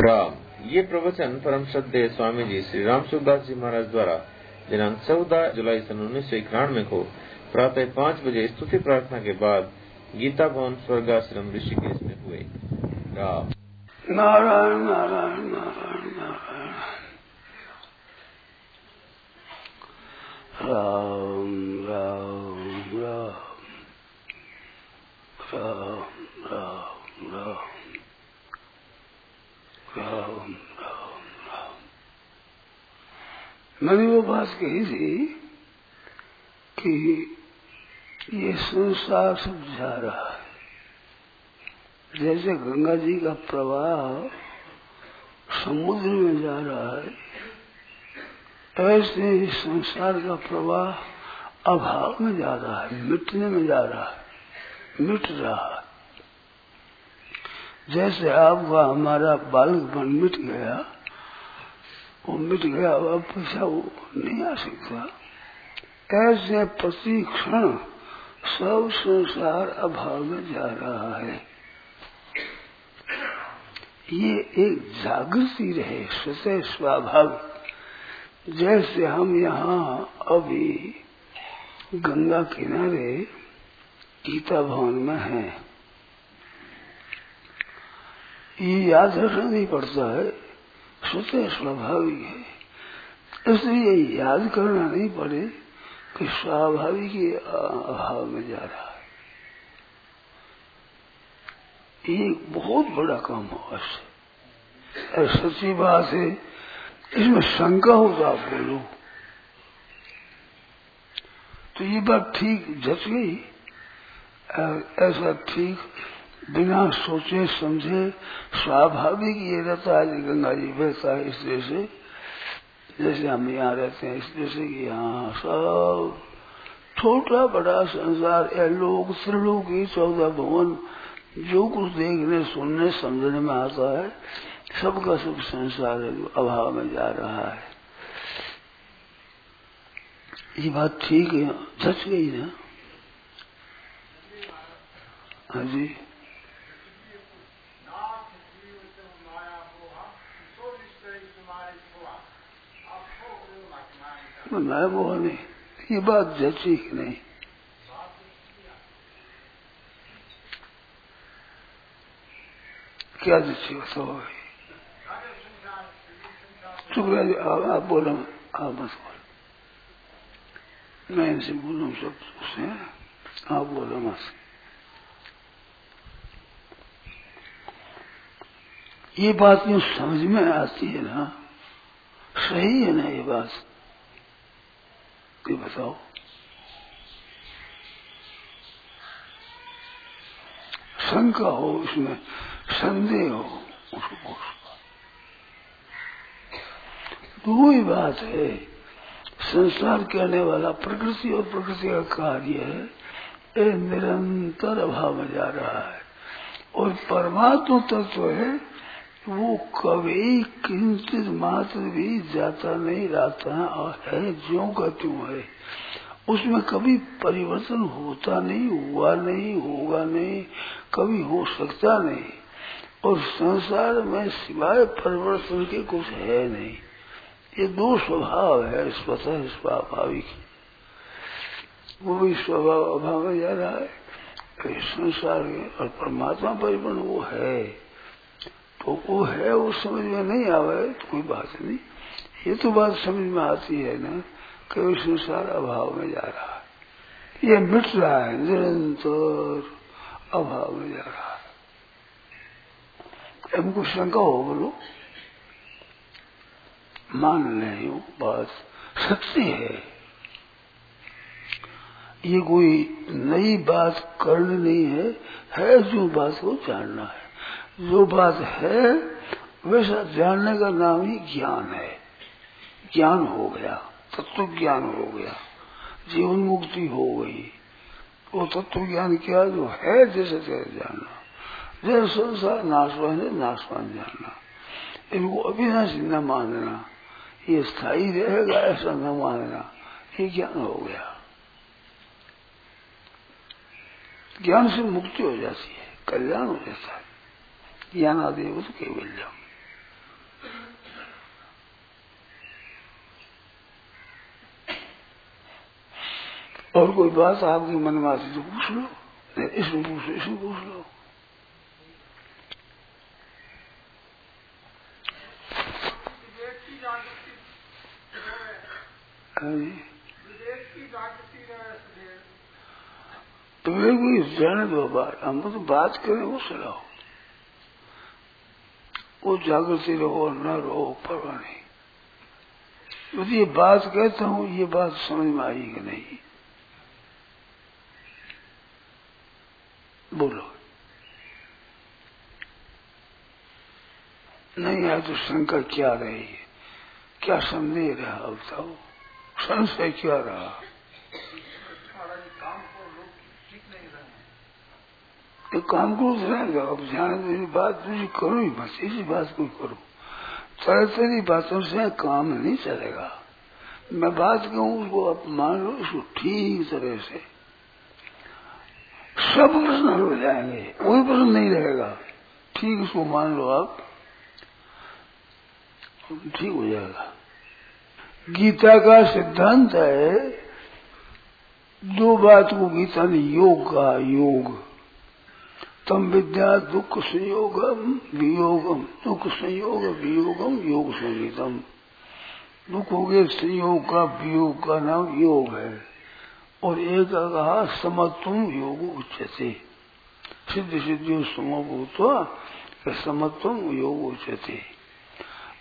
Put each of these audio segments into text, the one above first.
राम ये प्रवचन परम श्रद्धे स्वामी जी श्री राम सुखदास जी महाराज द्वारा दिनांक चौदह जुलाई सन उन्नीस सौ इक्यानवे को प्रातः पाँच बजे स्तुति प्रार्थना के बाद गीता भवन स्वर्गाश्रम ऋषिकेश में हुए। राम। नारायण नारायण नारायण राम राम। राम राम राम राम। मैंने वो बात कही थी कि ये संसार सब जा रहा है। जैसे गंगा जी का प्रवाह समुद्र में जा रहा है, ऐसे ही संसार का प्रवाह अभाव में जा रहा है, मिटने में जा रहा है, मिट रहा है। जैसे आपका हमारा बालकपन मिट गया, वो मिट गया अब पैसा वो नहीं आ सकता। ऐसे प्रति क्षण सब संसार अभाव में जा रहा है। ये एक जागृति रहे स्वतः स्वाभाविक जैसे हम यहाँ अभी गंगा किनारे गीता भवन में हैं। ये याद रखना नहीं पड़ता है। स्वतः स्वाभाविक है। इसलिए याद करना नहीं पड़े कि स्वाभाविक ही अभाव में जा रहा है। ये बहुत बड़ा काम हुआ इससे। सच्ची बात है, इसमें शंका हो तो आप बोलो। तो ये बात ठीक जच गई। ऐसा ठीक बिना सोचे, समझे, स्वाभाविक ये रहता है गंगा जी बहता है इस तरह से। जैसे हम यहाँ रहते हैं इस तरह से यहाँ सब छोटा बड़ा संसार लोग, त्रिलोक, चौदह भवन, जो कुछ देखने, सुनने, समझने में आता है, सबका सब संसार है जो अभाव में जा रहा है। ये बात ठीक है, सच गई ना? हाँ जी। मैं वो नहीं। ये बात जची कि नहीं। क्या जची बताओ चुप आप बोलो, आप बस बोलो। मैं इनसे बोलूँ सब उससे आप बोलो मत। ये बात यूँ समझ में आती है ना? सही है ना ये बात? कोई बताओ शंका हो उसमें संदेह हो उसको दो ही बात है संसार कहने वाला प्रकृति और प्रकृति का कार्य है ये निरंतर अभाव में जा रहा है और परमात्मा तत्व है वो कभी किंचित मात्र भी जाता नहीं रहता है और है जो का त्यों है? उसमें कभी परिवर्तन होता नहीं, हुआ नहीं, होगा नहीं, कभी हो सकता नहीं। और संसार में सिवाय परिवर्तन के कुछ है नहीं। ये दो स्वभाव है, स्वतः स्वाभाविक। वो भी स्वभाव अभाव जा रहा है। संसार और परमात्मा परिवर्तन वो है। तो वो है, वो समझ में नहीं आवे तो कोई बात नहीं। ये तो बात समझ में आती है ना, कि संसार अभाव में जा रहा है। ये मिट रहा है, निरंतर अभाव में जा रहा है। हमको शंका हो बोलो। मान ले बात सच्ची है। ये कोई नई बात करनी नहीं है है जो बात को जानना है। जो बात है वैसा जानने का नाम ही ज्ञान है। ज्ञान हो गया तत्व ज्ञान हो गया, जीवन मुक्ति हो गई। वो तत्व ज्ञान क्या जो है, जैसे तैसे जानना। जैसे संसार नाशवान है नाशवान जानना इनको अविनाशी न मानना। ये स्थायी रहेगा, ऐसा न मानना। ये ज्ञान हो गया। ज्ञान से मुक्ति हो जाती है, कल्याण हो जाता है। ജ്ഞാനാദേവത് കൈവല്യം और कोई बात आपके मन में आती तो पूछ लो। इसमें पूछ लो। इसमें पूछ लो तुम्हें कोई जाने दो बार हम तो बात करें, वो सुनाओ। वो जागृति रहो न रहो, परवाह नहीं। यदि ये बात कहता हूँ, ये बात समझ में आई कि नहीं? बोलो। नहीं आए तो शंका क्या रही? है क्या संदेह रहा, बताओ। संशय क्या रहा? ये काम को रहेगा अब ध्यान मेरी बात तुझे करो ही, बस इसी बात को करो। तरह तरह बातों से काम नहीं चलेगा। मैं बात कहूँ, उसको आप मान लो, उसको ठीक तरह से। सब प्रश्न हो जाएँगे, कोई प्रश्न नहीं रहेगा। ठीक उसको मान लो आप, ठीक हो जाएगा। गीता का सिद्धांत है, दो बात को गीता ने योग कहा, योग। तम विद्या दुख संयोगम वियोगम। दुख संयोग, वियोगम, योग संगीतम दुख हो गए संयोग का, वियोग का नाम योग है। और एक कहा, समत्व योग उच्चते सिद्ध सिद्धि समभूत समत्व योग उच्चते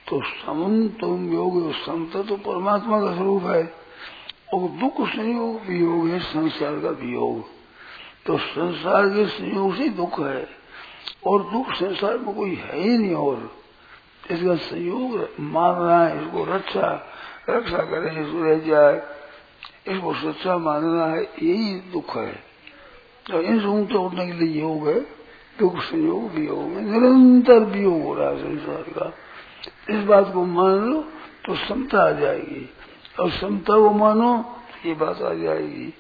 तो समत्व योग समता तो परमात्मा का स्वरूप है। और दुख संयोग, वियोग है, संसार का वियोग। तो संसार के संयोग से दुख है। और दुख संसार में कोई है ही नहीं और। इसका संयोग मानना है, इसको रक्षा रक्षा करे, इसको रह जाए, इसको सच्चा मानना है, यही दुख है। तो इन से उठने के लिए योग है दुख संयोग भी वियोग में निरंतर वियोग हो रहा है संसार का। इस बात को मान लो तो समता आ जाएगी। और समता को मानो, ये बात आ जाएगी।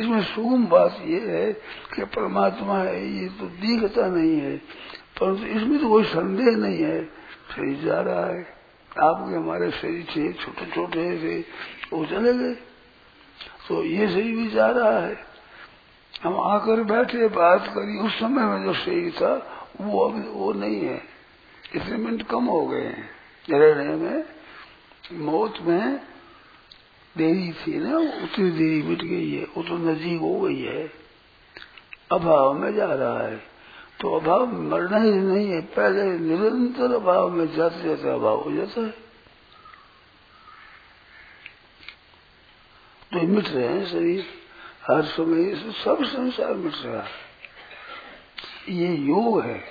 इसमें सुगम बात यह है कि परमात्मा है, ये तो दिखता नहीं है। परंतु इसमें तो कोई संदेह नहीं है। शरीर जा रहा है। आपके हमारे शरीर थे छोटे छोटे थे वो चले गए। तो ये शरीर भी जा रहा है। हम आकर बैठे, बात करी, उस समय में जो शरीर था, वो अभी वो नहीं है। इतने मिनट कम हो गए हैं। रहने में मौत में देरी थी ना, उतनी देरी मिट गई है, वो तो नजीक हो गई है। अभाव में जा रहा है। तो अभाव मरना ही नहीं है, पहले निरंतर अभाव में जाते जाते अभाव हो जाता है। तो मिट रहे हैं शरीर, हर समय सब संसार मिट रहा है। ये योग है,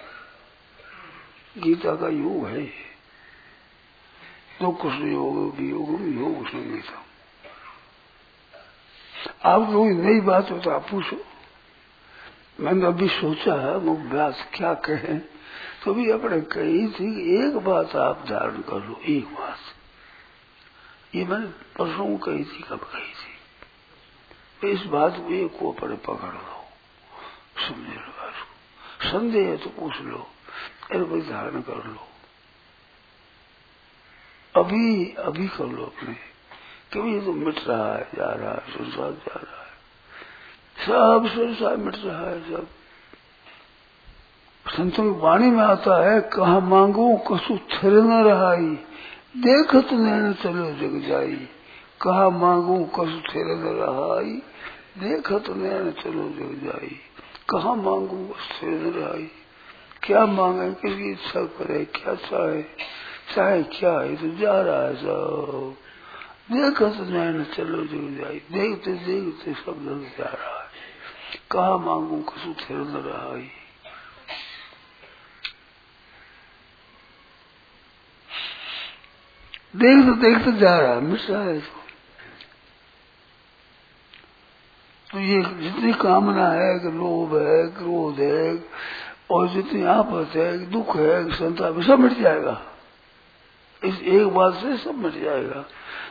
गीता का योग है तो कुछ योग योग योग संगीता आप कोई नई बात हो तो आप पूछो। मैंने अभी सोचा है वो बात क्या कहें। तो भी अपने कही थी एक बात आप धारण कर लो, एक बात। ये मैंने परसों कही थी, कब कही थी। इस बात को एक को अपने पकड़ लो समझ बात संदेह है तो पूछ लो, अरे भाई धारण कर लो। अभी अभी कर लो अपने। क्यों ये तो मिट रहा है, जा रहा है संसार जा रहा है। सब संसार मिट रहा है, सब। संतों की वाणी में आता है, कहा मांगो, कसु थिर न रहाई। देखत नैन चलो जग जाई। कहा मांगो, कसु थिर न रहाई। देखत नैन चलो जग जाई। कहा मांगू स्थिर न रहाई। क्या मांगे, किसकी इच्छा करे, क्या चाहे चाहे क्या है तो जा रहा है सब। देखो तो नैन चलो जो जाए। देखते देखते सब लग जा रहा है। कहा मांगू कसु न रहा है। देखते देखते जा रहा है मिट रहा है इसको। तो ये जितनी कामना है कि लोभ है क्रोध है, और जितनी आपत है दुख है संताप सब मिट जाएगा। इस एक बात से सब मिट जाएगा।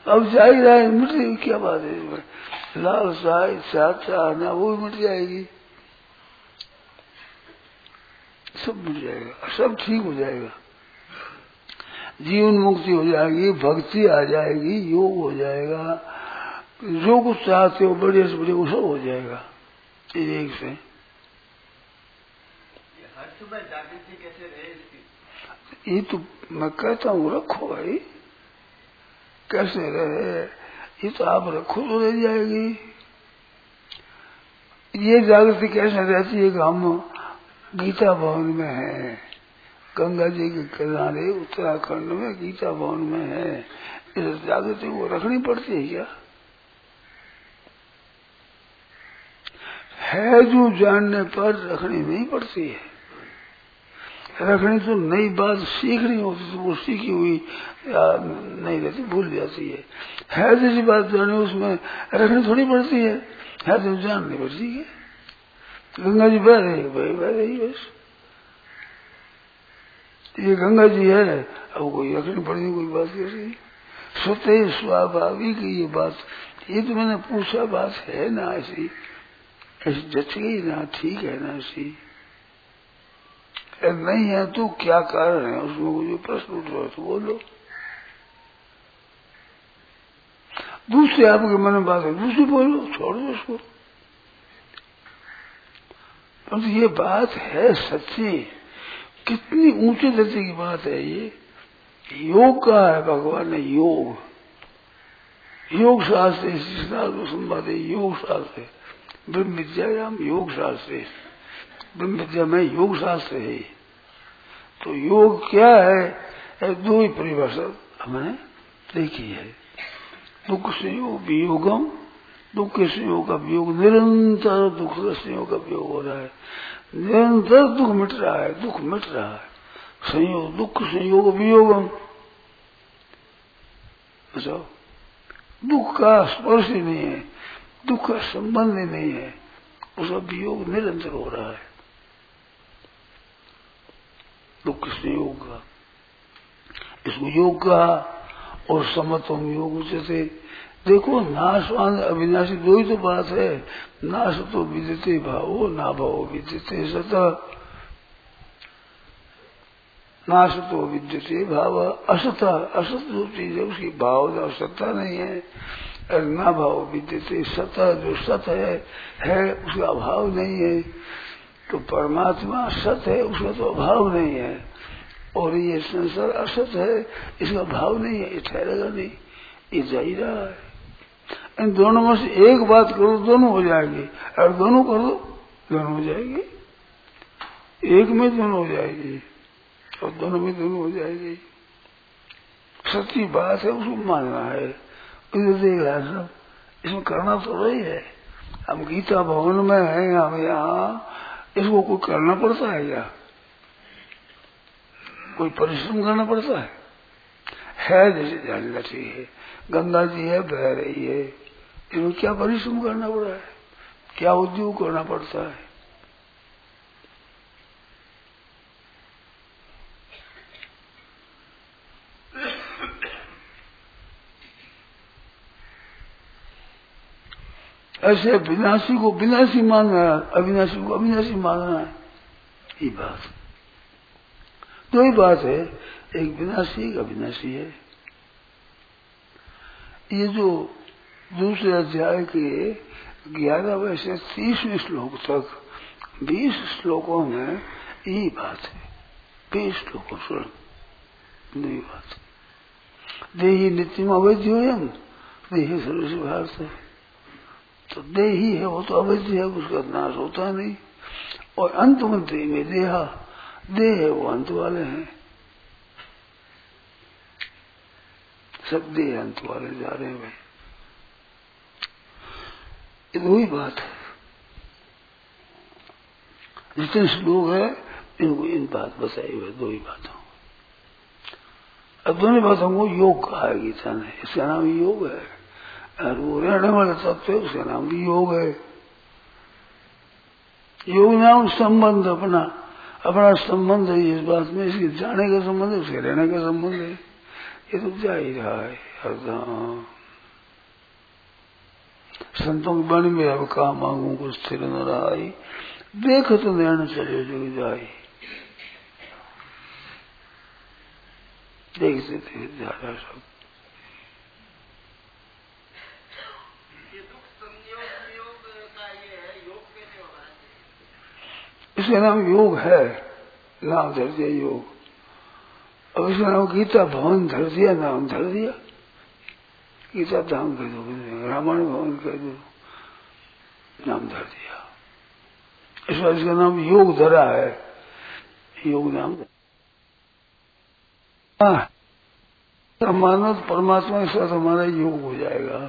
अब जा रहा है मिट जाएगी क्या बात है? इसमें लाल साथ चाहना वो भी मिट जाएगी। सब मिट जाएगा सब ठीक हो जाएगा। जीवन मुक्ति हो जाएगी भक्ति आ जाएगी योग हो जाएगा। जो कुछ चाहते हो बढ़िया से बढ़िया वो सब हो जाएगा। एक से। हर सुबह जागृति कैसे रहे इसकी? ये तो मैं कहता हूँ रखो भाई। कैसे रहे? ये तो आप रखो तो रह जाएगी। ये जागृति कैसे रहती है कि हम गीता भवन में है? गंगा जी के किनारे उत्तराखंड में गीता भवन में है। इस जागृति को रखनी पड़ती है क्या? है जो जानने पर रखनी नहीं पड़ती है। रखनी तो नई बात सीखनी होती तो वो सीखी हुई नहीं रहती, भूल जाती है। है जैसी बात जानी, उसमें रखनी थोड़ी पड़ती है। है तो जाननी पड़ती है। गंगा जी बह रही भाई बह रही बस। ये गंगा जी है, अब कोई रखनी पड़ेगी कोई बात कैसी स्वतः स्वाभाविक ये बात। ये तो मैंने पूछा, बात है ना ऐसी? ऐसी जच गई, ना ठीक है, ना ऐसी। नहीं है तो क्या कारण है? उसमें कोई प्रश्न उठ रहा तो बोलो। दूसरे आपके मन में बात है, दूसरी बोलो, छोड़ दो उसको। परंतु ये बात है सच्ची। कितनी ऊँचे दर्जे की बात है ये। योग का है भगवान ने योग। योग शास्त्र संवाद है, योग शास्त्र ब्रह्म विद्यायाम योग शास्त्र ब्रह्म विद्या में योग शास्त्र है। तो योग क्या है? एक दो ही परिभाषा हमने देखी है। दुख संयोग वियोगम दुख के संयोग का वियोग निरंतर दुख का संयोग का वियोग हो रहा है। निरंतर दुख मिट रहा है, दुख मिट रहा है। संयोग, दुख संयोग, वियोगम। बताओ दुख का स्पर्श ही नहीं है, दुख का संबंध ही नहीं है। उसका वियोग निरंतर हो रहा है। दुख संयोग का। इसको योग का और समत्वम योग जैसे, देखो नाशवान अविनाशी दो ही तो बात है। नाश तो विद्यते भावो, ना भावो विद्यते सत। नाश तो विद्यते भाव, असत। असत जो चीज़ है, उसकी भाव असत्ता नहीं है, और ना भाव विद्यते सत, जो सत है है, उसका अभाव नहीं है। तो परमात्मा सत है उसका तो अभाव नहीं है। और ये संसार असत है इसका भाव नहीं है, ये ठहरेगा नहीं, ये जा ही रहा है। इन दोनों में से एक बात करो, दोनों हो जाएगी। और दोनों करो, दोनों हो जाएगी। एक में दोनों हो जाएगी, और दोनों में दोनों हो जाएगी। सच्ची बात है, उसको मानना है। इधर देख रहा सब, इसमें करना तो वही है। हम गीता भवन में है, हम यहाँ इसको कोई करना पड़ता है क्या? कोई परिश्रम करना पड़ता है? है जैसे जानना है, गंगा जी है बह रही है इसमें क्या परिश्रम करना पड़ा है? क्या उद्योग करना पड़ता है? ऐसे विनाशी को विनाशी मानना है, अविनाशी को अविनाशी मानना है। ये बात दो ही बात है, एक विनाशी, एक अविनाशी है। ये जो दूसरे अध्याय के ग्यारहवें से तीसवें श्लोक तक, बीस श्लोकों में यही बात है। बीस श्लोकों, सुन। नई बात देही नित्यम अवैध्योयम देही सर्वस्व भारत है। तो देही है वो तो अवैध है, उसका नाश होता नहीं। और अंत मंत्री में देहा, देह है, वो अंत वाले हैं। सब देह अंत वाले जा रहे हैं भाई। ये दो ही बात है। जितने श्लोक है, इनको इन बात बताई हुई दो ही बातों। अब दोनों बातों को योग कहा गीता ने, इसका नाम योग है। और वो रहने वाले तत्व है उसका नाम भी योग है। योग नाम संबंध अपना अपना संबंध है, इस बात में, इसके जाने का संबंध है, उसके रहने का संबंध है। ये तो जा ही रहा है, हरदम। संतों के बन में अब कहा मांगू को स्थिर न रहा है देख तो नैन चले, जो जाए। देखते थे जा रहा सब। इसका नाम योग है। नाम धर दिया योग। अब इसका नाम गीता, भवन धर दिया नाम धर दिया गीता धाम कह दो रामायण भवन कह दो, नाम धर दिया इस बार इसका नाम योग धरा है। योग नाम हाँ। मानव परमात्मा के साथ हमारा योग हो जाएगा।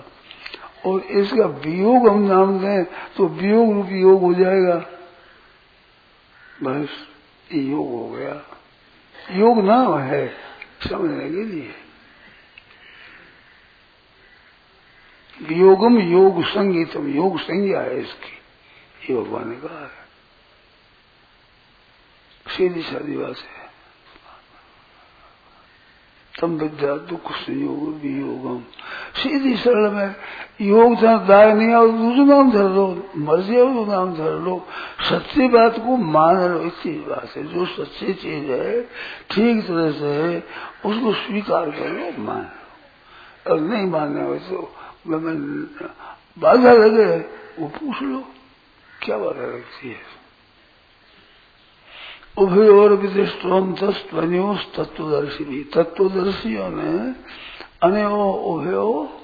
और इसका वियोग हम नाम दें तो वियोग रूपी योग हो जाएगा। बस योग हो गया। योग नाम है समझने के लिए योगम योग संगीतम, योग संज्ञा है इसकी। ये भगवान ने कहा है। सीधी सादी बात है। तम विद्या दुख संयोग वियोगम सीधी सरल में योग जहाँ दाग नहीं आओ दूसरा नाम धर लो, मर्ज़ी तो नाम धर लो। सच्ची बात को मान लो, इसी बात है जो सच्ची चीज़ है, ठीक तरह से है, उसको स्वीकार कर लो, मान लो। और नहीं मानने हो तो बाधा लगे, वो पूछ लो, क्या बाधा लगती है? उभय और विदृष्टोम तत्वदर्शी भी तत्वदर्शियों ने अनयो उभयो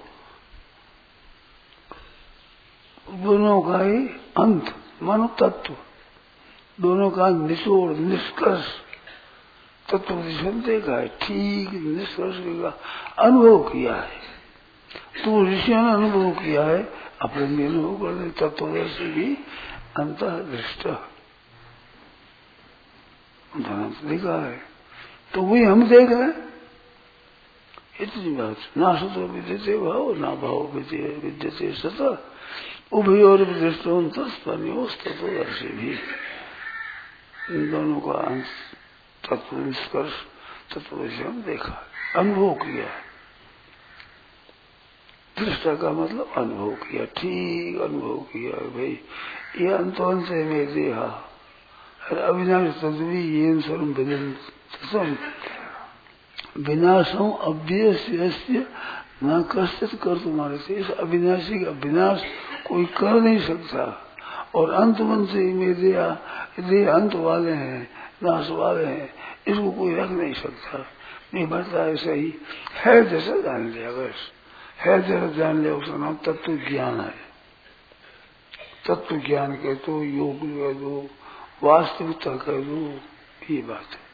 दोनों का ही अंत मानो तत्व दोनों का निचोड़, निष्कर्ष। तत्व देखा है। ठीक, निष्कर्ष का अनुभव किया है। तो ऋषियों ने अनुभव किया है। अपने अनुभव कर तत्वदर्शी भी अंत दृष्ट देखा है। तो वही हम देख रहे हैं। इतनी बात ना सतो विद्यते भाव, ना भाव विद्यते सत उभय और दृष्टों तत्वदर्शी भी। इन दोनों का अंश, तत्व निष्कर्ष, तत्व से हम देखा अनुभव किया दृष्टा का मतलब अनुभव किया, ठीक अनुभव किया भाई। ये अंत अंत है मेरे देहा अविनाश तद्वी ये अव्यय न कष्ट कर तुम्हारे से। इस अविनाशी का विनाश कोई कर नहीं सकता। और अंत मन से मेरे ये अंत वाले हैं, नाश वाले हैं। इसको कोई रख नहीं सकता। नहीं बढ़ता ऐसा ही है जैसा जान लिया, बस। है जैसा जान लिया, उसका नाम तत्व ज्ञान है। तत्व ज्ञान के तो योग दो वास्तविकता कह दो ये बात है।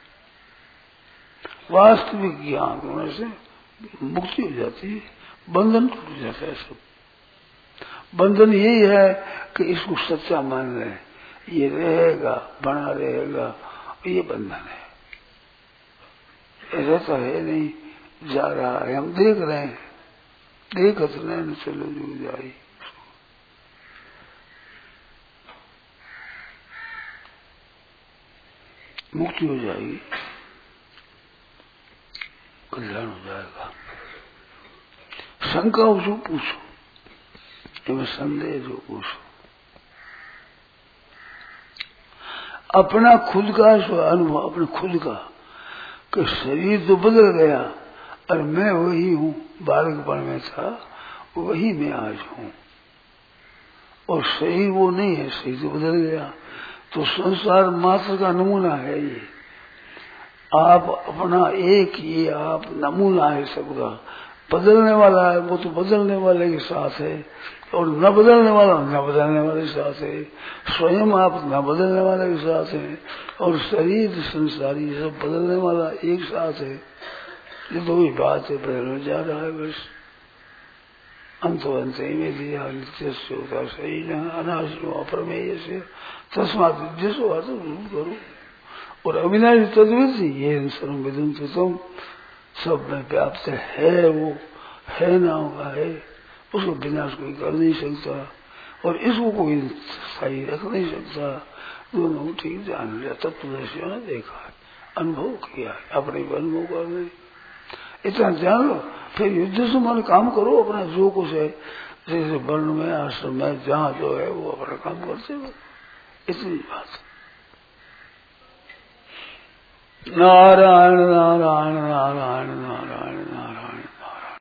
वास्तविक ज्ञान होने से मुक्ति हो जाती है, बंधन टूट जाता है सब। बंधन यही है कि इसको सच्चा मान रहे ये रहेगा, बना रहेगा, ये बंधन है। ऐसा तो है नहीं, जा रहा है, हम देख रहे हैं। देखत नहीं, चलो जो जाए। मुक्ति हो जाएगी। कल्याण हो जाएगा। शंका हो जो पूछो। संदेह जो पूछो। अपना खुद का अनुभव, अपने खुद का, कि शरीर तो बदल गया, और मैं वही हूँ बालकपण में था, वही मैं आज हूँ। और शरीर वो नहीं है शरीर तो बदल गया। तो संसार मात्र का नमूना है ये। आप अपना एक ये आप नमूना है सबका। बदलने वाला है, वो तो बदलने वाले के साथ है, और न बदलने वाला न बदलने वाले के साथ है। स्वयं आप न बदलने वाले के साथ है, और शरीर, संसारी सब बदलने वाला एक साथ है। ये तो वही बात है बदलने जा रहा है बस। अंत अंत में दिया नित्य से होता सही न अनाश अप्रमेय से। तस्मात जिसो करो और अविनाशी तद्वित ये सर्व विदुम तुम सब में व्याप्त है वो, है ना होगा, है। उसको विनाश कोई कर नहीं सकता। और इसको कोई सही रख नहीं सकता। दोनों ठीक जान लिया तत्वदर्शियों ने देखा है, अनुभव किया है, अपने भी अनुभव कर रहे इतना जान लो, फिर युद्ध से मन काम करो अपना, जो कुछ है। जैसे वर्ण में, आश्रम में, जहाँ जो है वो अपना काम करते हो। इतनी बात नारायण नारायण नारायण नारायण